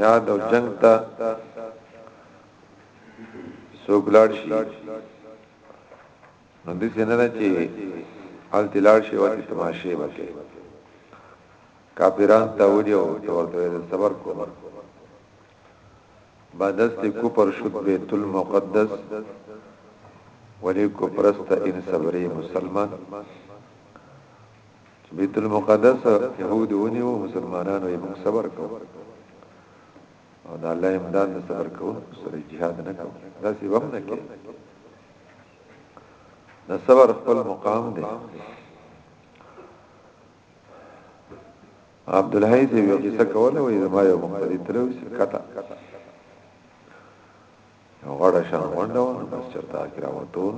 جهاد او جنگ ته سوګلاړ شي نو د څنګه نه چې حال تلار شي او تماشه وکړي کافرانو ته وډیو ورته صبر کوو بدت دی کفر شد بیت المقدس ولی کفرست ان صبری مسلمان چې بیت المقدس يهود ونیو مسلمانانو یې موږ صبر کو او د الله امداد صبر کو سره jihad نه کو دا سی وم نه کې د صبر خپل مقام دی عبدالحی ته یو قصه کوله وای زما یو مقتدی تر اوسه کته یو غړه شان غونډه و بس چرتا کې راوتون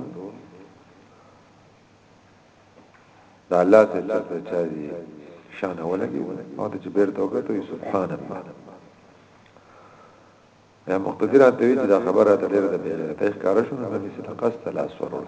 دا الله ته چرته چا دی شان ولګي او ته چې بیرته وکړو سبحان الله یا مقتدر ته وی چې دا خبره ته ډیره ده ته ښکارا شو نو به څه تقص لاس ورول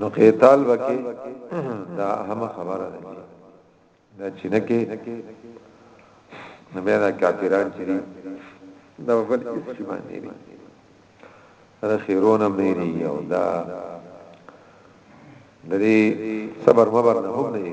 نو قتال وکي دا هم خبره ده دا چې نه کې نو بیا دا کافران چې دي دا بل هیڅ شي باندې دي دا خیرونه مې دي او دا د دې صبر مبر نه هم نه دي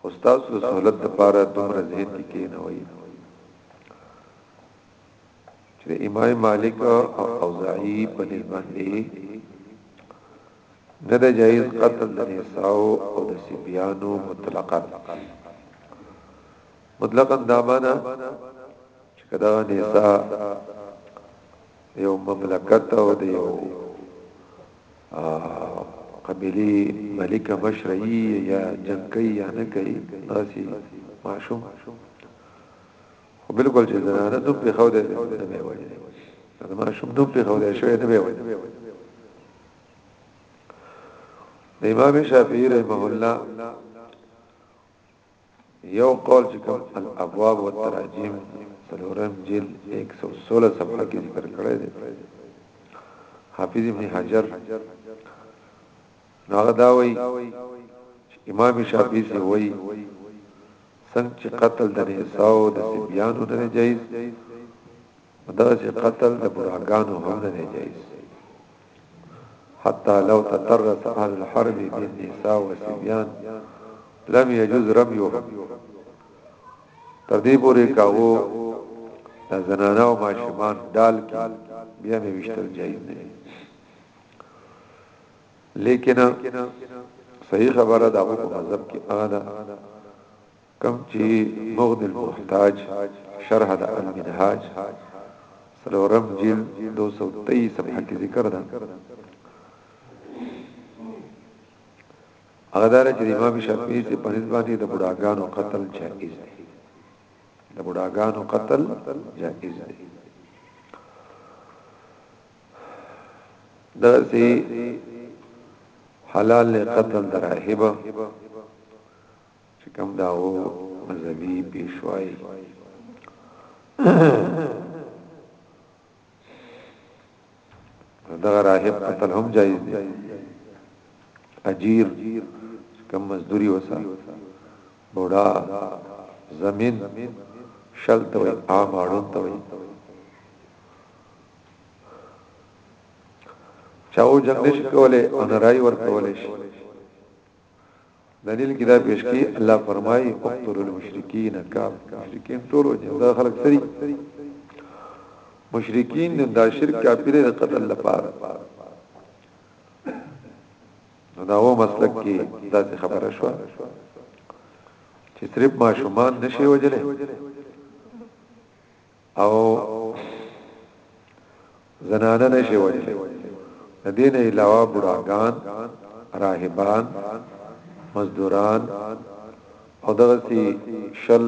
خو ستاسو د سهولت لپاره دومره ذهن کې کېنوي چې امام مالک او اوزاعي په دې باندې نه د جایز قتل د نساء او د سبيانو مطلقاً مطلقاً دا معنا چې کدا نساء یو مملکت او د یو قبيله ملک مشرعي یا جنگ کوي یا نه کوي داسي ماشوم خو بالکل چې زنانه نوم په خو دې نه به وایي دا ماشوم نوم په خو دې شوی نه به وایي د امام شافعي رحمه الله یو قول چې کوم الابواب والتراجم سلورم جل 116 صفحه کې ذکر کړی دی حافظ ابن حجر هغه دا وایي امام شافعي سی وایي څنګه چې قتل د نساو د سبيانو نه جایز دغه قتل د بوراګانو هم نه جایز حتى لو تطرس اهل الحرب بالنساء والصبيان لم يجوز رميهم تر دې پورې کاوه د زنانه او ماشومان ډال کې بیا مې وشتل جایز نه لیکن صحیح خبره ده په مذهب کې اغه کوم چی مغنی المحتاج شرح د المنهاج څلورم جلد دوه سوه تیئیس صفحه کی ذکر ده هغه دار چې امام شافعي سي په نسبت باندې د بډاګانو قتل جائز دی د بډاګانو قتل جائز دی دا سي حلال قتل دراهبه چې کوم دا هو مذهبي پیشوای دا راهب قتل هم جایز دی اجیر کم مزدوری وسا بوډا زمين شل ته وي عام اړون ته وي چاو جنش کوله ان راي ور کوله شي دلیل کې دا پیش کی الله فرمایي اقتل المشرکین کاف مشرکین ټول وجه دا خلق سری مشرکین دا شرک کافر د قتل لپاره نو دا و مسلک کې دا خبره شو چې صرف ما شومان نشي وجلې او زنانه نشي وړي د دې نه علاوه بډاګان راهبان مزدوران او دغه سي شل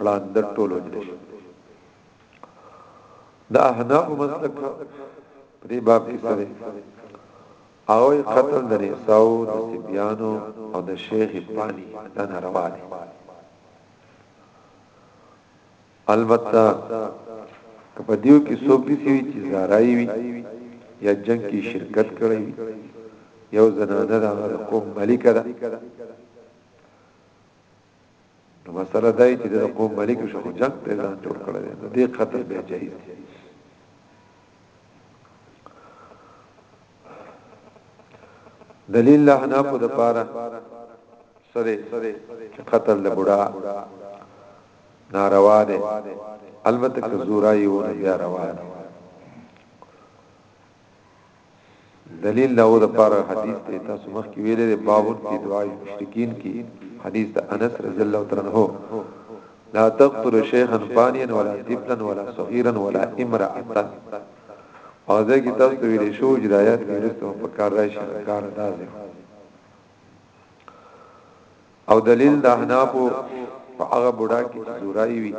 وړاند ټول وجل شي د احناف مسلک دې باب کې سره او قتل د نساو د سبيانو او د شیخ پانی دا ناروا دي البته که په دیو کې څوک دي سوي چې زارای وي یا جنگ کې شرکت کړی وي یو زنانه د هغه قوم ملک ده نو مسله دا چې د قوم ملک شو جنگ ته ځان جوړ کړی دی نو دې قتل به جایز دی دلیل له نه په د پاره سره چې قتل له بډا ناروا دی البته که زورا یی وو نو بیا روا دی دلیل دا و د پاره حدیث ته تاسو مخ کې ویلې ده باب په دعای مشرکین کې حدیث د انس رضی الله تعالی عنہ لا تقتل شیخا فانیا ولا طفلا ولا صغیرا ولا امراه او دا کې تاسو ته ویلې شو چې د آیات کې رسو په کار راشي کار دازه او دلیل د احنافو په هغه بوډا کې چې زورای وي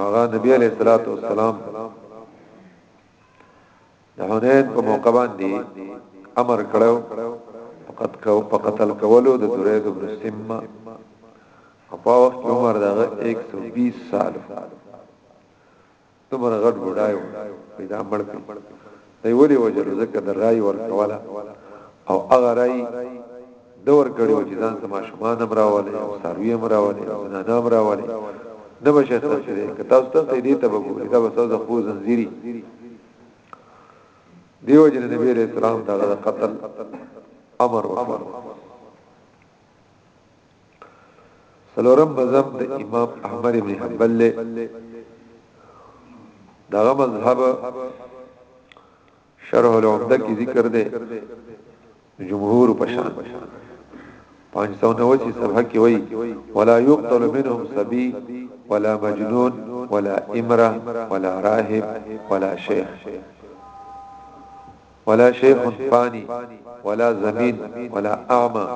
هغه نبی علیہ الصلوۃ والسلام د حنین په موقع باندې امر کړو فقط کو په قتل کولو د درید ابن سمه په وخت عمر دغه 120 سال تمره غټ بډای و پیدا مړ کړ دی ولی وجل زکه د رای ور کوله او هغه رای دور کړو چې ځان ته ماشومان هم راولي او ساروی هم راولي او زنان هم راولي نه بشه خرچ دی که تاسو ته دې ته وګورئ دا وسو د خو زنجيري دیو جن نبی علیہ السلام دا قتل امر وکړ سلورم مذهب د امام احمد ابن حنبل له دغه مذهب شرح العمده کی ذکر ده جمهور پشان 590 صفحه کې وای ولا يقتل منهم سبي ولا مجنون ولا امرا ولا راهب ولا شيخ ولا شيخ فاني ولا زمين ولا اعمى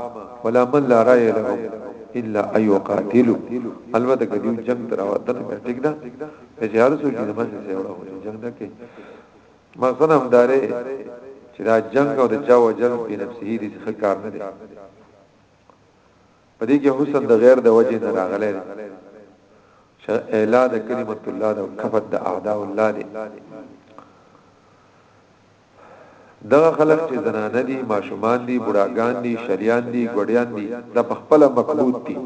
ولا من لا راي لهم الا ايو قاتلو البته کدیو جنگ تر وطن بیا ټیک ده چې هر څو کې دمه سي وړه وي جنگ نه کې مقصد هم داره چې دا جنگ او د چا وجل په نفسه دي ښه کار نه دی په دې کې حسن د غیر د وجه نه راغلی دی چې اعلا د کلمت الله د کفت د اعداء الله دی دا خلک چې زنانه دي ماشومان دي بډاګان دي شریان دي ګډیان دي دا په خپل مقبوت دي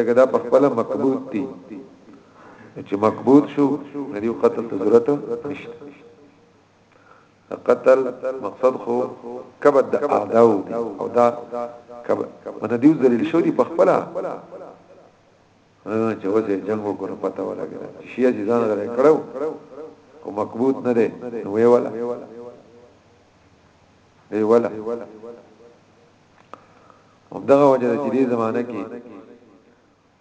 لکه دا په خپل مقبوت دي چې مقبوت شو ندی قتل ته ضرورت نشته قتل مقصد خو کبد د اعداو دی او دا کبد من دیو ذلیل شو دی په خپل چې وځي جنگ وکړو پته ولګی چې شیا چې ځان غره کړو او مقبوت نه دی وی ولا وی ولا همدغه وجه چې دې زمانہ کې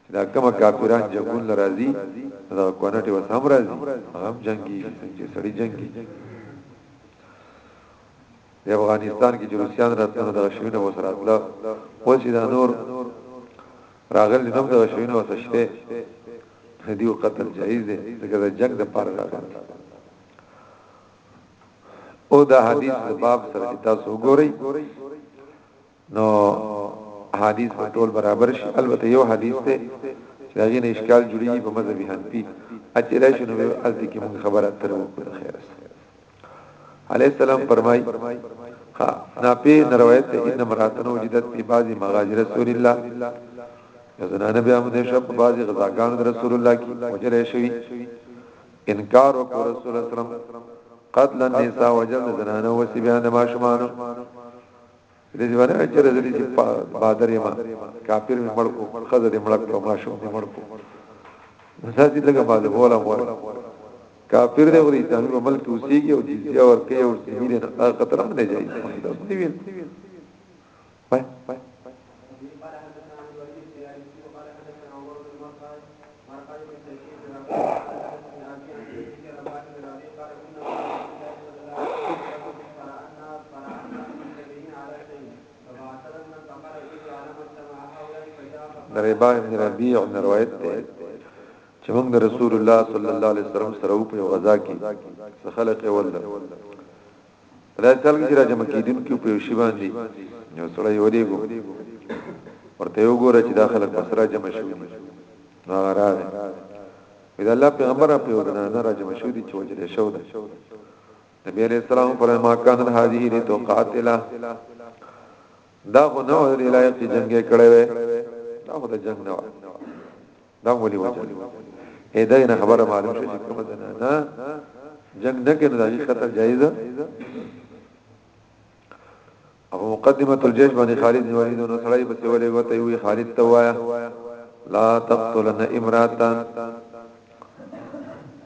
چې دا کومه کافران جنگون لرازي دا کونټي وس هم راځي هم جنگي چې سړي جنگي د افغانستان کې چې روسيان راتلنه د شوینه وسره اتله اوس دا نور راغل نه د شوینه وسشته دیو قتل جایز دی ځکه د جنگ د پاره راغلی او دا حدیث د باب سره تاسو وګورئ نو احادیث به ټول برابر شي البته یو حدیث ته چې دا غي نه اشکال جوړیږي په مذهب حنفي اچې راشي نو از دې کې موږ خبره تر وکړو خیر علی السلام فرمای ها ناپی روایت ته ان مراتن وجدت په بعضی مغاجر رسول الله زنانه بیا موږ شپ بعضی غزاګان رسول الله کی وجل شوی انکار وکړ رسول الله صلی الله علیه وسلم قتل النساء وجل زنانه وسی بیان ما شمانو دې ځوانه چې رزلي چې بادرې ما کافر مې مړ کو خزه دې مړ کو ما شو دې مړ کو مساجد لګه باز بولا مور کافر دې وري ته نو ملک اوسېږي او جزيه ور کوي او دې نه خطر هم نه جاي دې ویل پای رباح بن ربيع بن روایت ده چې موږ رسول الله صلی الله علیه وسلم سره په غزا کې خلک ولر په داسې حال کې چې راجمع کېدونکو په یو شی باندې یو سړی یو دیګو ورته یو ګوره چې داخله بس راجمع شو نو هغه راغی اذا الله پیغمبر په یو دنا نه راجمع شو دي چې وجل شو ده نبی علیہ السلام پر ما کان هذه لتقاتلا دا خو نو د لایق جنگي کړي وي دا خو د جنگ نه دا ولي وجه اې دا نه خبره معلوم شي کوم ده نه جنگ نه کې نه قتل جایز او مقدمه الجيش باندې خالد بن ولید نو سړی په سیولې وته وی خالد توایا لا تقتلن امراتن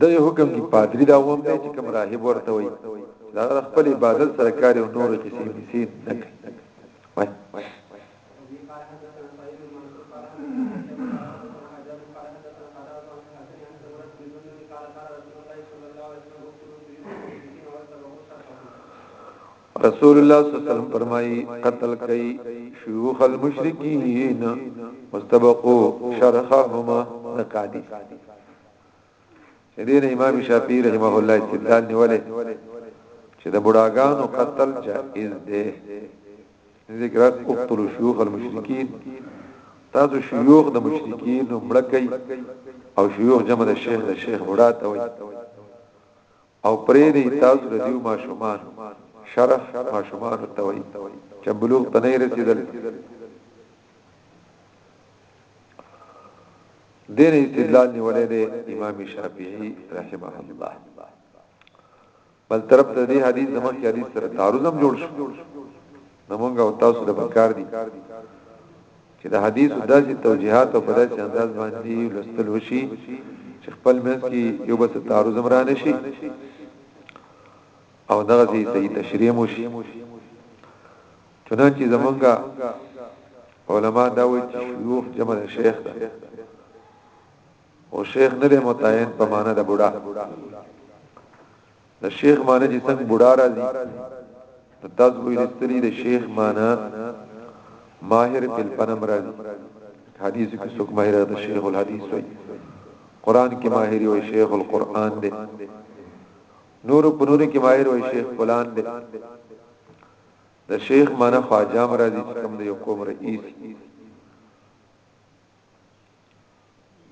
دغه حکم دی پادری دا وم دی چې کوم راهب ورته وي دا خپل عبادت سره کاری او نور کې سي سي نه کوي وای رسول الله صلی الله علیه وسلم فرمایي قتل کوي شيوخ المشرکین واستبقوا شرخهما نقادي چې دین امام شافعی رحمه الله استدلال نیولې چې د بډاګانو قتل جائز دی ذکر اقتل شيوخ المشرکین تاسو شيوخ د مشرکین مړکې او شيوخ جمع د شیخ د شیخ بډا ته وایي او پریږدی تاسو د دیو ماشومانو شرح ماشومانو ته وایي چې بلوغ ته نه رسیدل دین استدلال نیولې ده امام شافعی رحمه الله بل طرف ته دې حدیث زموږ کې حدیث سره تعارض هم جوړ شو نو موږ او تاسو د بکار دي چې د حدیث داسې توجیهات او په داسې انداز باندې لوستل وشي چې خپل منځ کې یو بس تعارض را نشي او دغه سي صحیح تشریح مو شي چنانچې زمونږه علما دا وایي چې شيوخ جمع شیخ ده او شیخ نه دی متعین په معنا د بوډا د شیخ معنی چې څنګه بوډا راځي نو تاسو ویل ستري د شیخ معنی ماهر په پنم راځي حدیث کې څوک ماهر د شیخ الحدیث وي قران کې ماهر وي شیخ القرآن دی نور په نور کې ماهر وي شیخ فلان دی د شیخ معنی خواجام راځي چې کوم دی یو قوم رئیس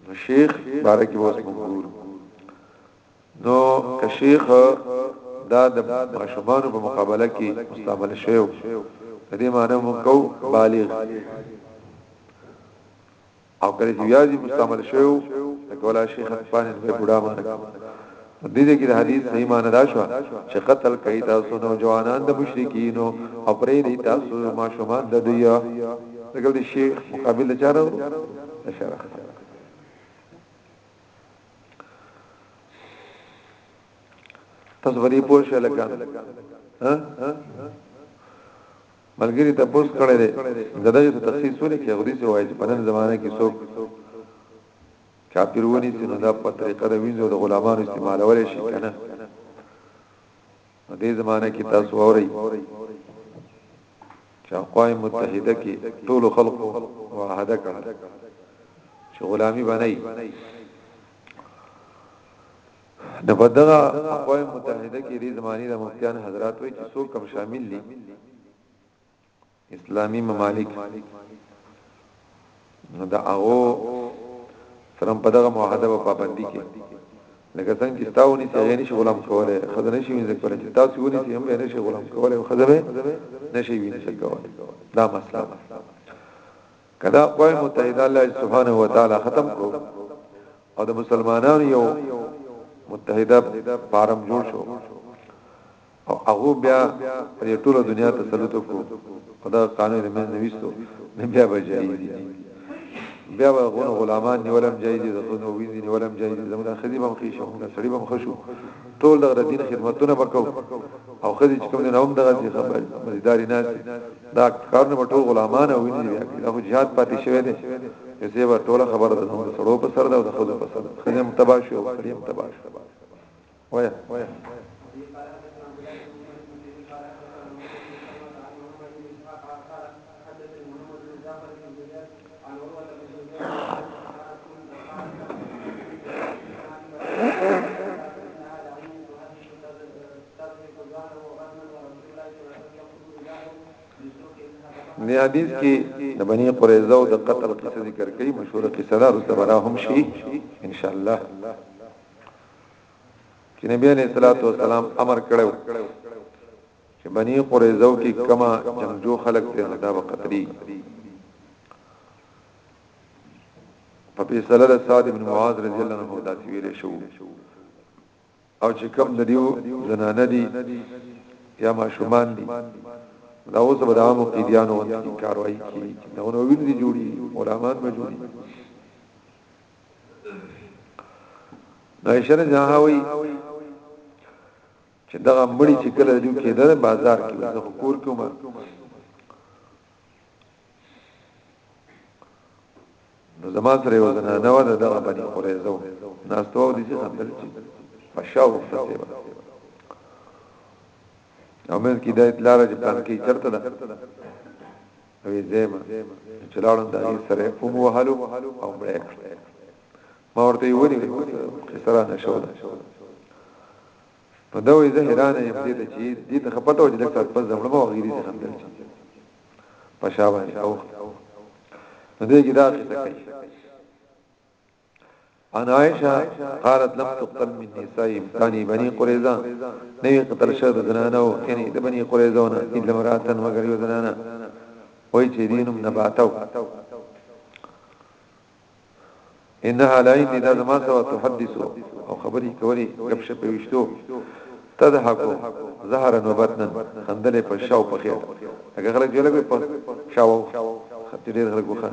نو شیخ بارکی وس مقبول نو که شیخ دا د ماشومان په مقابله کې مستعمل شوی دې معنی مونږ کو بالغ او کله چې یادی مستعمل شوی لکه ولا شیخ پانی په بډا معنی په دې ځای کې د حدیث صحیح معنی دا شوه چې قتل کوي تاسو نوجوانان د مشرکینو او پرې دي تاسو ماشومان د دوی دغه د شیخ مقابل چاره شرخ تاسو باندې پوه شئ لکه ها ملګری ته پوس کړی دی دغه تخصیص ولې کې غوډي سي وایي په نن زمانه کې څوک کافر ونیسي نو دا په طریقه د وینځو د غلامانو استعمالول شي کنه دې زمانه کې تاسو اوري چې اقوام متحده کې ټول خلکو وعده کړل چې غلامي بنئ د بدغه اقوام متحده کې دې زمانه د مفتیان حضرات وي چې څوک کم شامل دي اسلامي ممالک نو دا هغه سره په دغه معاهده په پابندي کې لکه څنګه چې تاسو نه څنګه نشي غلام کولای خزانه شي وینځ کولای چې تاسو ونی چې هم نه شي غلام کولای او خزانه نشي وینځ کولای دا مسله کدا قوم متحده الله سبحانه و تعالی ختم کو او د مسلمانانو یو متحده فارم جوړ شو او هغه بیا په دې ټوله دنیا تسلط وکړو او دا قانون لمن نه وستو نه بیا به جایز دي بیا به غون غلامان نیولم جایز دي زونه وین دي نیولم جایز دي زموږ خدي بم خې شو موږ سړي بم خشو ټول دغه دین خدمتونه وکاو او خدي چې کوم نه هم دغه دي خبر مزیداری نه دا کارونه به ټول غلامان او وین دي دا خو jihad پاتې شوی دی یسه به ټول خبره ده سړو په سر ده او د خدو په سر خدي متباشو او سړي متباشو دی حدیث کې د بنی قریظه او د قتل قصه ذکر کړي مشهور قصه ده رسته برا هم شي ان شاء الله چې نبی عليه الصلاه والسلام امر کړو چې بني قريزو کې کما جنگجو خلق ته دا وقتري په پیصله د سعد بن معاذ رضی الله عنه دا ویل شو او چې کوم د دیو زنانه دي یا ما شومان دي دا اوس به د عامو قیدیانو د کاروایی کی دا نو ویل دي جوړي علماء به جوړي عائشہ رضی الله وی چې دا مړی چې کله جو کې ده بازار کې د کور کې ما نو زما سره یو زنه نه و ده دغه باندې قریزو ناس ته و دي چې خپل چې فشاو فسیب او مې کې دا اطلاع راځي پلان کې چرته ده نو زم چې لاړم دا یې سره اوم وهلو او مړ کړ ما ورته ویلي چې سره نشو نو دا وې زه حیران یم دې ته چې دې ته خپته و چې لکه په زمړم او غیرې څه خندل چې په شابه او نو دې کې دا څه کوي ان عائشه قالت لم تقتل من نساء بني بني قريظه نه قتل شر زنانه او یعنی د بني قريظه نه الا مراتن مگر یو زنانه وای چې دینم نباتو انها لا ان اذا ما سوا تحدث او خبري کوي غب شپ وشتو تضحکو زهرا وبطنا خندلې په شاو په خیر هغه خلک جوړه په شاو خطر ډیر خلک وخان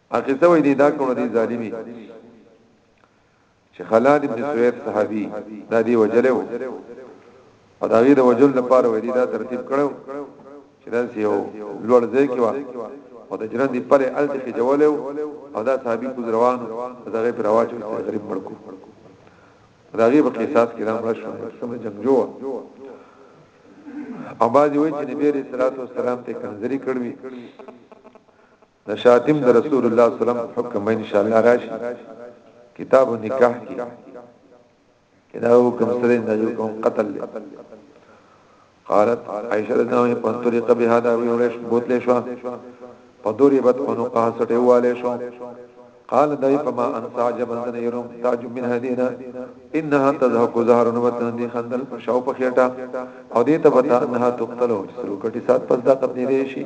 اخیسته وای دی دا کړو دی ظالمی چې خلاد ابن سوید صحابي دا دی وجلو او دا غیر وجل لپاره وای دی دا ترتیب کړو چې دا سیو لوړ ځای کې وا او د جرن دی پره الته کې جوړو او دا صحابي کو روان دا غیر پر واچو چې غریب مړکو دا غیر په قصاص کې دا مړ شو سم جنگجو او باز وی چې نبی رسول الله صلی الله علیه وسلم ته کنځري کړوي د شاتم د رسول الله صلی الله علیه وسلم حکم ان شاء الله راشي کتاب النکاح کې کدا حکم سره نه یو کوم قتل له قالت عائشه رضی الله عنها په طریقه به دا ویل شو بوتل شو په دوری بد اونو قه سټه واله شو قال دای په ما ان تعجب ان يرم تعجب من هدينا انها تزهق زهر وطن دي خندل پر شاو په خېټه او دې ته پتا انها تقتلو سرو کټي سات پس دا قتل دي شي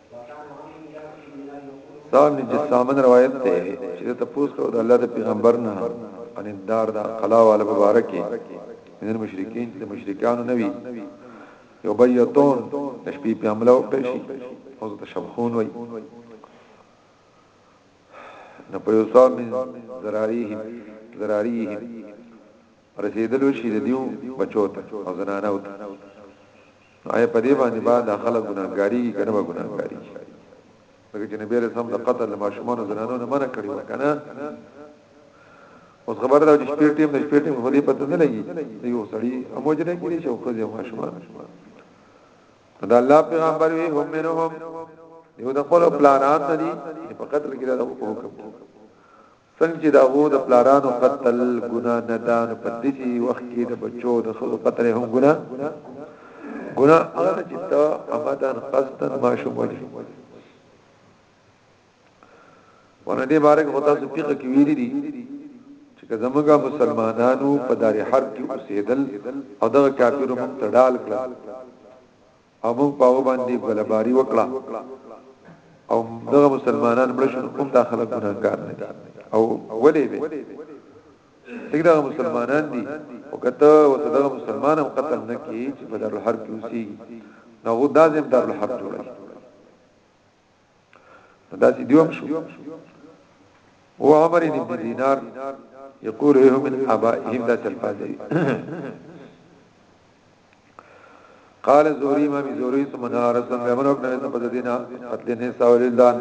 سام بن جسامن روایت ته چې ته پوښتنه د الله د پیغمبر نه ان دار دا قلا والا مبارکي من المشرکین چې مشرکانو نوي یو بیتون د شپې په عمله وکړي شي او ته شبخون وای نه په یو سام بن زراریهم زراریهم رسیدلو شي د دیو بچو ته او زنانه وته نو آیا په دې باندې به دا خلک ګناهګاریږي که نه به ګناهګاریږي ځکه چې نبی رسول د قتل د ماشومان او زنانو نه منع کړی و کنه اوس خبر دا چې شپې ټیم د شپې ټیم هدي پته نه لګي یو سړی اموجره کړي چې خو یې ماشومان دا الله پیغمبر وی هم منهم یو د خپل پلانات دي په قتل کې دا حکم څنګه چې د هغو د پلارانو قتل ګناه نه ده نو په دې وخت کې د بچو د خزو قتل هم ګناه ګناه هغه چې ته عمدن قصدن ماشوم وجه ورنه دې بارک خدا سو پیغه کې ویری دي چې زموږه مسلمانانو په دار حرب کې اوسېدل او دغه کافرو مقتدال کړل او موږ په هغه باندې ګلباري وکړه او دغه مسلمانان مړ شول کوم دا خلک ګناګار نه دي او ولې به دغه مسلمانان دي او کته او دغه مسلمان هم قتل نه کی چې په دار الحرب کې اوسېږي نو دا زم دار الحرب جوړه دا چې دیوم شو او عمر بن دینار یقول هو من ابائهم ذات الفاضل قال زوري ما بي زوري ثم نهار رسول الله منو کنه ته پد دینا قتل نه ساول الله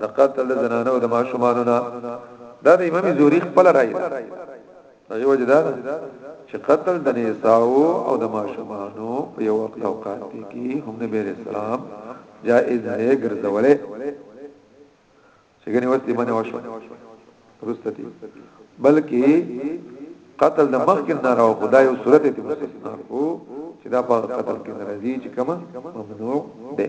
د قتل زنانه او د ماشومانو نه دا د امام زوري خپل راي دغه وجه دا ده چې قتل د نساو او د ماشومانو په یو وخت او کار کې هم نبی اسلام جائز نه ګرځولې چې ګنې وخت دی باندې وشو رستتی بلکې قتل د مخ کې نه راو خدای او صورت ته مستثنا کو چې دا په قتل کې ناراضي چې کما ممنوع ده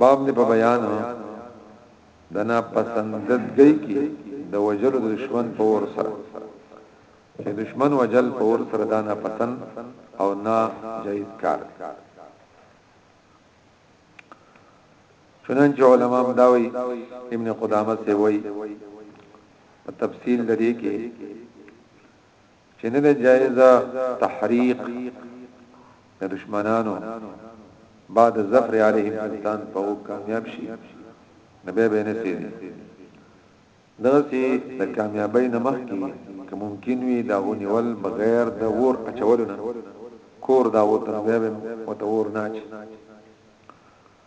باب دې په بیان د ناپسنددګۍ کې د وجلو د دشمن په ور سره چې دشمن وجل په ور سره دا ناپسند او نا جایز کار چنانچه علماء داوي ابن قدامه سي وي په تفصیل لري کې چې نه ده جائزه تحریق د دشمنانو بعد ظفر علیهم سلطان په کامیاب شي نبی به نه سي دغه سي د کامیابی نه مخکي که ممکن وي دا ونیول بغیر د ور اچولو نه کور دا وته به وته ور نه اچي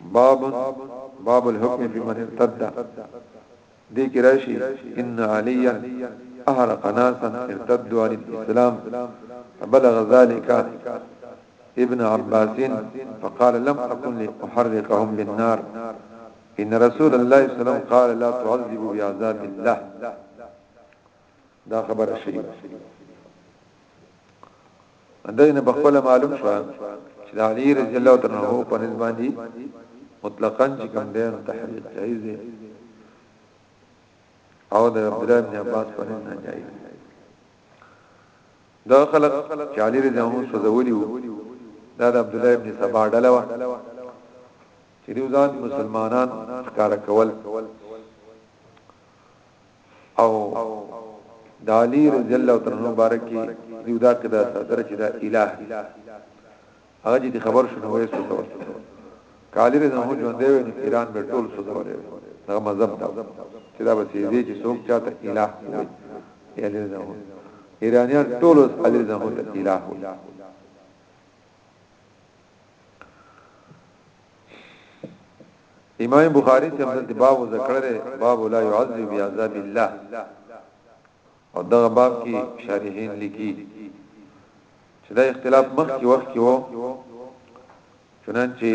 باب باب الحكم بمن ارتد دې کې راشي ان عليا احرق ناسا ارتدوا عن الاسلام فبلغ ذلك ابن عباس فقال لم اكن لاحرقهم بالنار ان رسول الله صلى الله عليه وسلم قال لا تعذبوا بعذاب الله دا خبره شوی اندینه په خپل معلوم شو چې د علی رضی الله تعالی عنہ په نسبت باندې مطلقاً چې کوم دی نو تحریک جایز دی او د عبد الله بن عباس په نسبت ناجایز دی دا خلق چې علی رضی الله عنه سوزولی وو دا د عبد الله بن سبا ډله و چې دوی ځان مسلمانان ښکار کول او د علی رضی الله تعالی عنہ بارک کی دیودا کدا صدر چې دا الہ هغه چې خبر شو نو وېسو دا کالی رضی الله ژوند دی نو ایران به ټول سو دا ولې دا مذهب دا چې دا به سیدی چې څوک چاته الہ وي علی رضی الله ایرانیان ټول علی رضی الله الہ وي امام بخاری ته د باب ذکر لري باب لا يعذب بعذاب الله او دا باب کې شارحین لیکي چې دا اختلاف مخ کې وخت کې وو چنانچه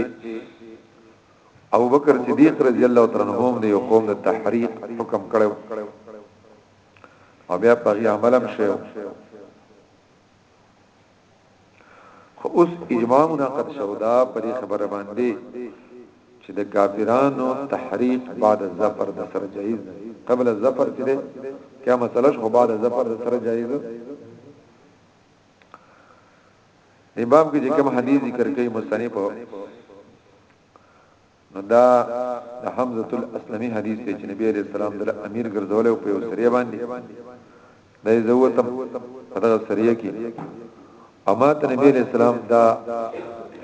ابو بکر صدیق رضی الله تعالی عنہ هم دی قوم د تحریق حکم کړو او بیا په عملم شو خو اوس اجماع منعقد شوه دا په دې خبره باندې چې د کافرانو تحریق بعد الظفر د سره جایز نه قبل الظفر چې ده کیا مسله شو بعد الظفر د سره جایز امام کې کوم حدیث ذکر کوي مستنیب نو دا د حمزة الاسلمي حديث دی چې نبي عليه السلام دله امير ګرځولی او په يو سريه باندې دی زه وتم په دغه سريه کې او ما ته نبي عليه السلام دا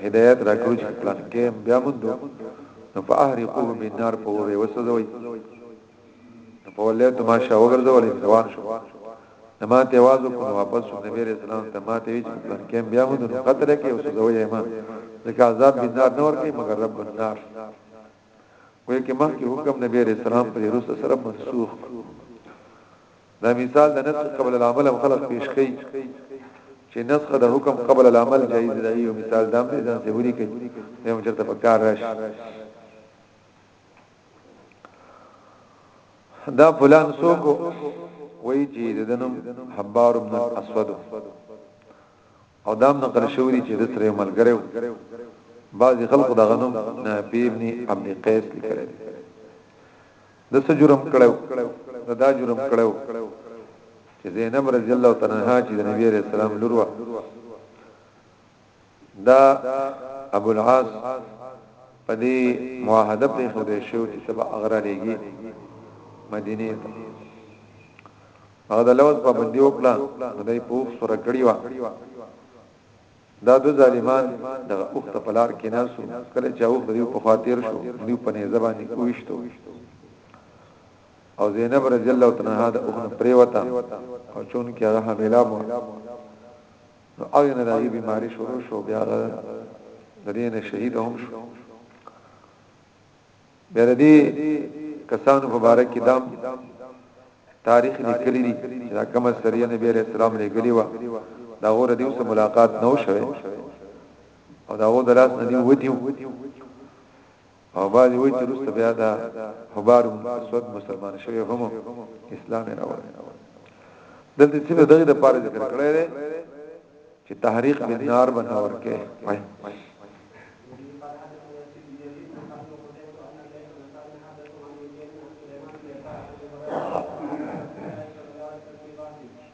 هدايت راکړو چې پلان کې بیا مونږ نو فاحرقوه بالنار په وسوځوي نو په ولې ته ما شا وګرځول روان شو نو ما ته आवाज وکړ واپس شو نبی رسول الله ته ما ته وی چې پلان کې بیا مو نو قتل کې او سوځوي ما ځکه عذاب بنار نه ورکې مګر رب النار وې کې مخکې حکم نبی رسول الله پر روس سره منسوخ دا مثال د نسخ قبل العمل خلق پیش کړي چې نسخ د حکم قبل العمل جایز دی یو مثال دام دي ځان سیوري کوي یو چرته پکار راشي دا فلان څوک وای چې د دنم حبار بن اسود او دام نقل شوري چې د سره ملګری بعضی خلق دا غنم نافی ابن عبد قیس لیکل د سجرم کړو دا جرم کړو چې زینب رضی الله تعالی عنها چې د نبی رسول الله لوروا دا ابو العاص په دې معاهده پرې خوده شو چې سبا اغرا لګي مدینه ته هغه د لوز په باندې وکړه خدای په سره کړی و دا دو ظالمان د اوخ ته پلار کې ناسو کله چې اوخ دیو په خاطر شو دیو په نه زبانه کوښتو او زینب رضی الله تعالی عنها د اوخ پریوتا او چون کې هغه حاملہ مو نو او نه دغه بیماری شروع شو بیا غل د دې نه شهید هم شو بیا د دې کسانو مبارک کې دام تاریخ لیکلی دی چې دا کومه سریه نبی علیہ السلام لګلی و دا غور دیو سره ملاقات نو شوه او دا غو دراس نه دی ودیو او بعضی وای چې روسته بیا دا حبار اسود مسلمان شوی هم اسلام راوړ دلته چې دغه د پاره ذکر کړی دی چې تحریق بالنار بنور کې وای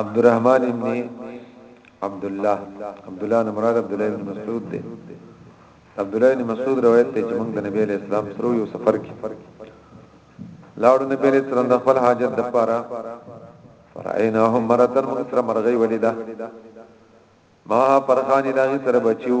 عبد الرحمن ابن عبد الله عبد الله بن مراد عبد الله بن مسعود دی عبد الله بن مسعود روایت ته چې موږ د نبی له اسلام سره یو سفر کې لاړو نبی له اسلام د خپل حاجت د پاره فرعیناهم مرتن موږ سره مرغی ولیدا ما پرخانی داغی سره بچیو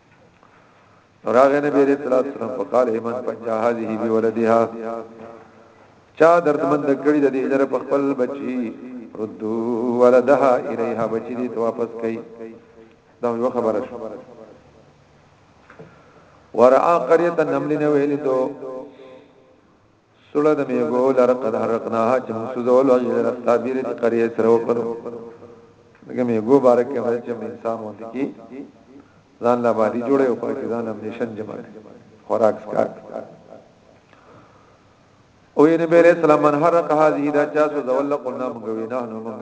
راغ نبی رسول الله صلی الله علیه وسلم فقال ایمن پنجا هذه بی ولدها چا دردمند کړی د دې در په خپل بچي ردو ولدها الیها بچی دې واپس کړي دا یو خبره شو ورعا قريه النمل نه ویل دو سړه د میګو لر قد حرقناها چې موږ سوزول او یې لر تعبیر دې قریه سره وکړو دغه میګو بارک کې باندې چې انسان وند کی ځان لا باندې جوړه او پکې ځان هم نشن جمع خوراک سکار او یې نبی رسول الله من حرق هذه دا چا سوزول قلنا موږ وینا نو موږ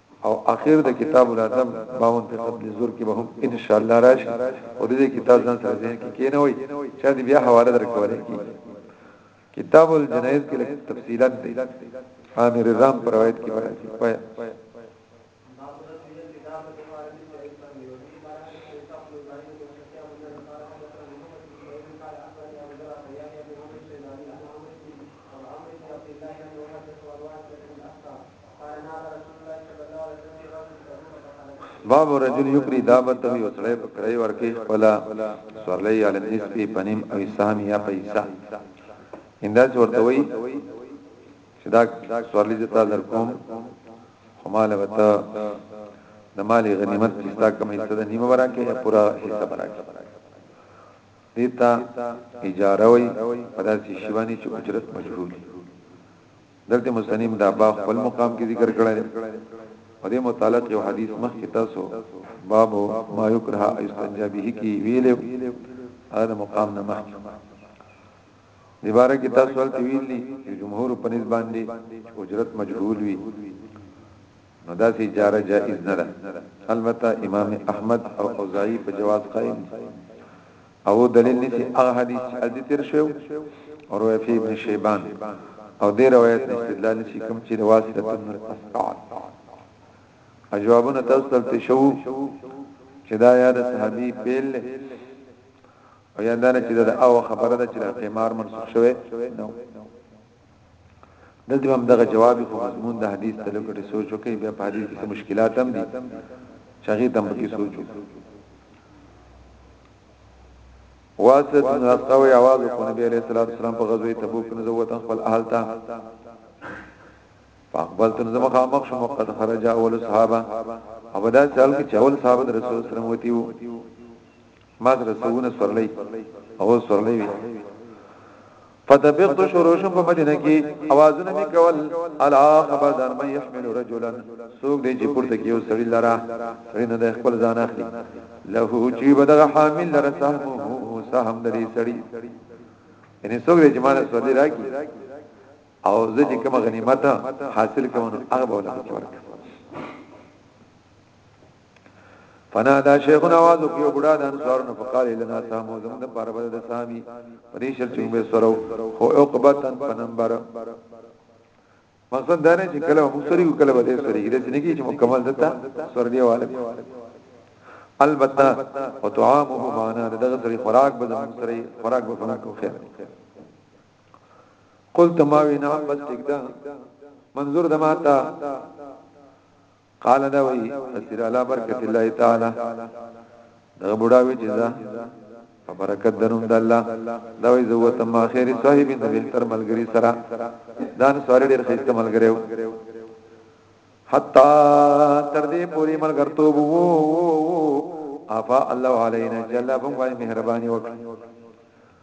او اخر د کتاب الادب باون په قبل زور کې به هم ان شاء الله راشي او دې کتاب ځان سره ځین کې کینه وي چې دې بیا حواله درکولې کی کتاب الجنایز کې تفصیلا دی عامر رام پر روایت کې راځي پایا باب رجل یکری دابته یو سړی په کرای ورکه خپل سورلی علی النسب پنیم او سهم یا پیسا انداز ورته وی چې دا سورلی د تا در کوم خماله وته د مال غنیمت چې تا کومه حصہ د نیمه ورکه یا پورا حصہ ورکه دیتا اجاره وی پداسي شیوانی چې اجرت مجهول دلته مستنیم دا باب خپل مقام کې ذکر کړی دی په دې متعلق یو حدیث مخکې تاسو باب ما یکره استنجا به کې ویلو هغه مقام نه مخکې دی باره کې تاسو ول ویلي جمهور په نسبت باندې اجرت مجهول وي نو دا سي جاره جائز نه ده البته امام احمد او اوزاعي په جواز قائم او دلیل دی چې هغه حدیث چې ادي تیر شو او روایت فی ابن شیبان او دې روایت نه استدلال شي کوم چې واسطه من اسقال اجوابونه تاسو ته شو چې دا یاد صحابي پیل او یادانه چې دا او خبره ده چې قمار منسوخ شوه نو دلته هم دغه جواب په مضمون د حدیث ته لکه سوچ وکړي بیا په حدیث کې مشکلات هم دي چاغي تم کې سوچ وکړي واسط بن اسقوي आवाज کو نبی عليه الصلاه والسلام په غزوه تبوک نه زوته خپل اهل ته فقبلت نظم خامخ شم وقت خرج اول صحابه او دا سال کې چاول صحابه رسول الله صلی الله علیه وسلم وتیو ما سره سونه سورلې او سورلې وي فتبقت شروشم په مدینه کې اوازونه می کول الا خبردار مې يحمل رجلا سوق دې چې پورته کې یو سړی لرا سړی نه د خپل ځان اخلي له چې بدغه حامل لره سهمه سهم دې سړی یعنی سوق دې چې مال سړی راکی او زه چې کوم غنیمت حاصل کوم هغه به ولکه ورکړم فنا دا شیخون आवाज او یو بډا د انصار نه فقال لنا سامو زموږ د پاره بده سامي پریشل چې به سره خو عقبتن په نمبر مقصد دا نه چې کله موږ سره یو کله به سره یې چې نه کې چې مکمل دتا سره دیواله البته او طعامه معنا دغه سره خوراک به زموږ سره خوراک به فنا کو خیر قلت ما وینا بس ټیک ده منظور دماتا قال دا وی اسیر علی برکت الله تعالی دا بډا وی جزا په برکت دروم د الله دا وی زو تم اخر صاحب د بهتر ملګری سره دان سواری ډیر خسته ملګری حتا تر دې پوری ملګرتو وو افا الله علینا جل بم غای مهرباني وکړه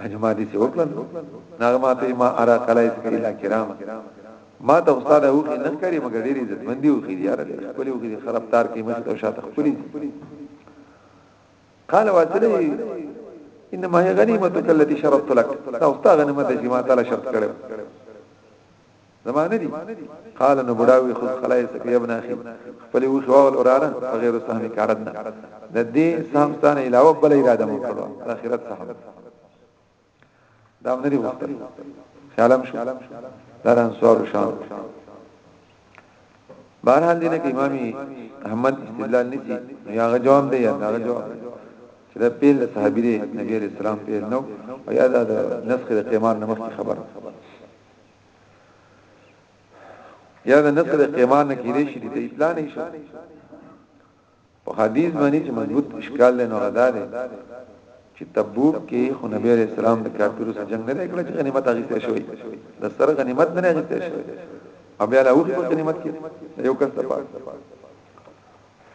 یعنی ما دې څه وکړل نو ما ته ما ارا کلای سکه الا کرام ما ته استاد او کې نه کړی مګر ډېر عزت مند دی او کې یاره خپل او کې خراب تار کې مې او شاته خپل قال واتلی انما هي غنیمتک التي شرطت لك دا استاد غنیمت چې ما تعالی شرط کړو زمانه دي قال نو بډاوي خود خلای سکي ابن اخي خپل و شو او اوراره غیر سهم کاردنا د دې سهم ستانه علاوه بل اراده مو کړو اخرت سهم دا هم لري وخت خیالم شو دا انصار شان بهرحال دینه کې امامي احمد استدلال نسی یا غجوام دی یا غجوام چې دا پیل صحابي دی نبی رسول الله پیل نو او یا دا نسخ د قیمار نمخ خبره یا د نقل قیمان کې دې شي د اطلاع نه شي په حدیث باندې چې مضبوط اشکال لنو غدا دي چې تبوک کې خو نبی عليه السلام د کافرو سره جنگ نه کړ چې غنیمت هغه ته شوی د سره غنیمت نه هغه ته شوی او بیا له اوخه غنیمت کې یو کس ته پات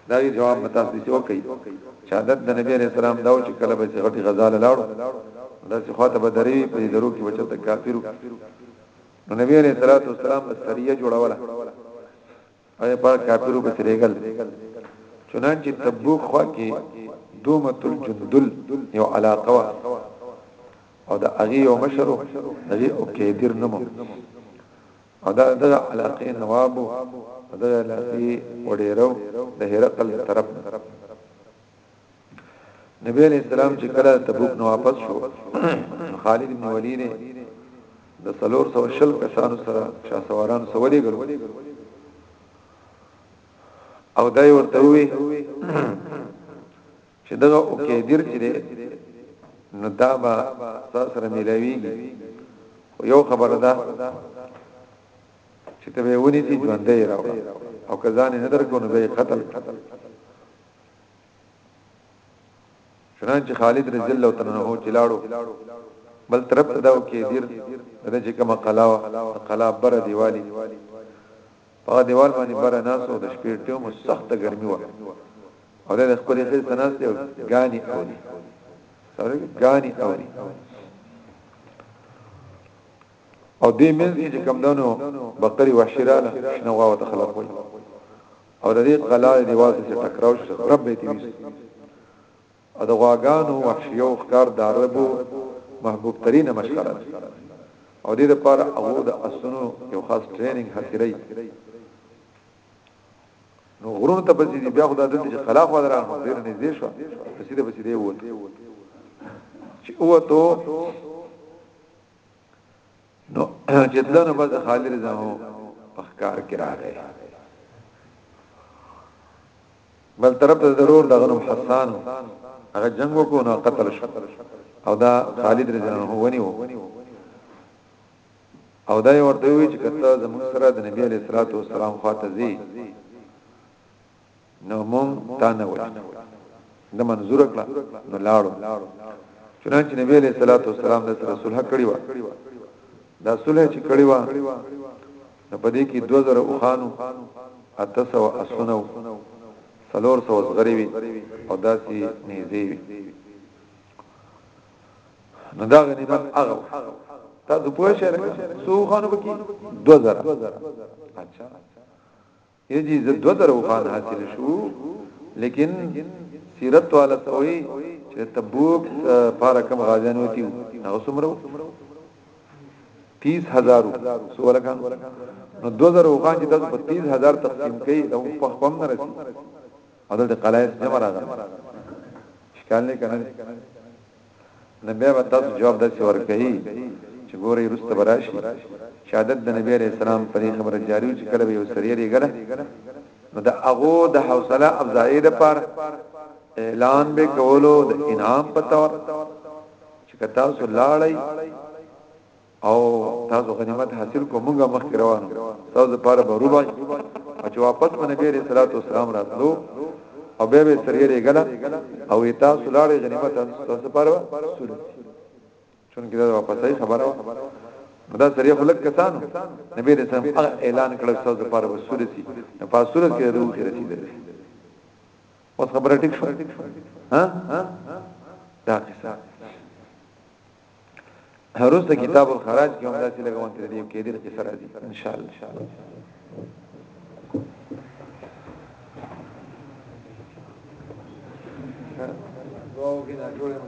دا یو جواب به تاسو ته وکړي چې عادت د نبی رسول الله دا چې کله به غټي غزال لاړو دا چې خاطر به درې په درو کې بچت کافرو نو نبی رسول الله صلی الله علیه وسلم سریه جوړوله او په کافرو به سریګل چنانچه تبوک خوا کې دومه تل جندل یو علاقه وا او د اغي یو مشرو دغه او کېدیر نمو او دا د علاقې نواب او د علاقې وړيرو د هرقل طرف نبی علیہ السلام چې کله تبوک نو واپس شو خالد بن ولید د سلور سو شل کسانو سره شاه سواران سولې ګرو او دای ورته وی چې دغه او کېدر چې ده نو دا به سره ملاويږي خو یو خبره ده چې ته به ونی چې ژوندې راو او کزان نه درکو نو به قتل چنانچه خالد رضی الله تعالی عنہ چې لاړو بل طرف ته دا او کېدر د چې کومه قلاوه قلا بر دیوالی په هغه دیوال باندې بره ناست او د شپې ټیم او سخته ګرمي وه او د خپلې خېل سناس ته غاني اوري سره غاني اوري او دې منځ کې کوم دنو بقري وحشراله شنو غوا ته خلق وي او د دې قلا دیوال ته ټکراو شو رب دې تیوس او د غواګانو وحشیو ښکار دعربو محبوب ترینه مشغله ده او دې لپاره هغو د اسونو یو خاص ټریننګ حاصلوي نو غرونو ته پسې دی بیا خدای دې چې خلاف ودران مو ډیر نږدې شو پسې دې پسې دی ووت چې اوته نو چې دلته بس خالد رضا هو په کار کې راغی بل طرف ته ضرور دغه نوم حسان هغه جنگ وکړو نو قتل شو او دا خالد رضی الله عنه ونیو او دا ورته وی چې کته زموږ سره د نبی علیہ الصلوۃ والسلام خاطر زی نو مونږ تا نه ولي د منظور کړه نو لاړو چنانچه نبی علیہ الصلوۃ والسلام د رسول حق کړي وا دا صلح چې کړي وا نو پدې کې 2000 اوخانو اتسو اسونو سلور سو زغری وی او داسې نيزي وی نو دا غنیمت هغه تاسو پوه شئ سو خانو بکی 2000 اچھا یو جی زه دو در اوخان حاصل شو لیکن سیرت والا توئی چې تبوک پارا کم غازیان وتیو هغه سمرو 30000 سو لکان نو 2000 وخان چې تاسو په 30000 تقسیم کړي دا په خپل نه رسی او د قلایس جمع راغله اشکال نه کنه نو بیا به تاسو جواب داسې ورکوي چې ګورئ وروسته به راشي چې عادت د نبي علیه السلام په دې خبره جاري و چې کله به یو سړی رېږله نو د هغو د حوصله افزایۍ لپاره اعلان به کولو د انعام په تور چې که تاسو لاړئ او تاسو غنیمت حاصل کو مونږه مخ کې روانو تاسو لپاره به روبای او چې واپس باندې بیره صلوات و سلام راتلو او به به سریری غلا او تاسو لاړې غنیمت تاسو لپاره سول چونکه دا واپسای خبره دا سریه خلک کسانو نبی رسول هغه اعلان کړ تاسو لپاره سول سي په سورت کې روح کې رسیدل اوس خبره ټیک شو ها دا قصه هروس د کتاب الخراج کې هم داسې لګون تر دې کې دې قصه راځي ان شاء الله دعاو کې دا جوړه مو